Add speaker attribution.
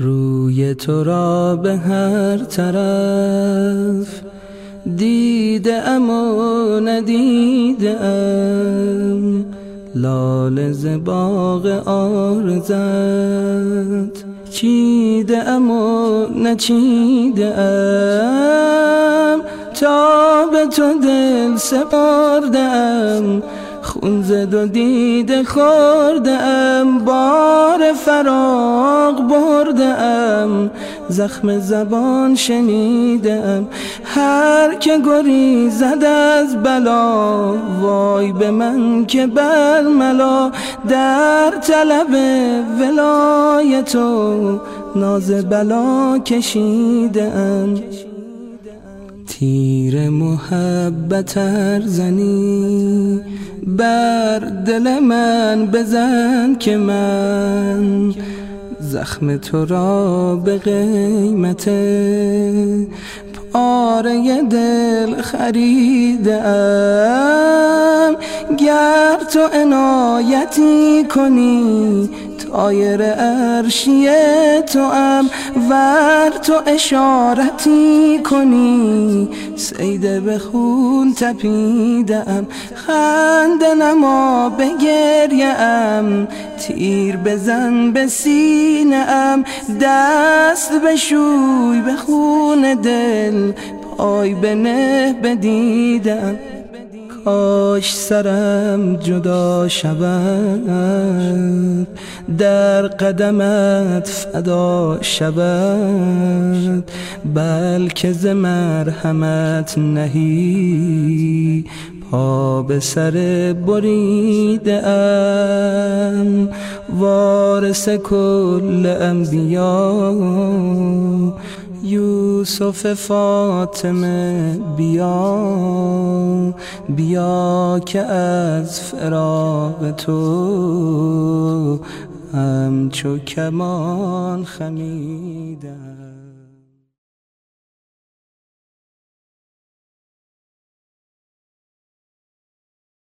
Speaker 1: روی تو را به هر طرف دیده ام و ندیده ام. لال باغ آرزت چیده ام و نچیده ام. تا به تو دل سپردم خون زد و دیده خوردم بار فراغ بردم زخم زبان شنیدم. هر که گری زد از بلا وای به من که ملا. در طلب ولایت و ناز بلا کشیدم. تیر محبت زنی بر دل من بزن که من زخم تو را به قیمت پاره دل خریدم گر تو عنایتی کنی تایر عرشی تو ام ور تو اشارتی کنی سیده به خون تپیدم. خند نما ام تیر بزن به سینه ام دست بشوی به خون دل پای به نه بدیدم. کاش سرم جدا شود در قدمت فدا شود. بلکه ز مرحمت نهی پا به سر بریده وارث کل انبیا یوسف فاطمه بیا بیا که از فراق تو همچو کمان خمیدم.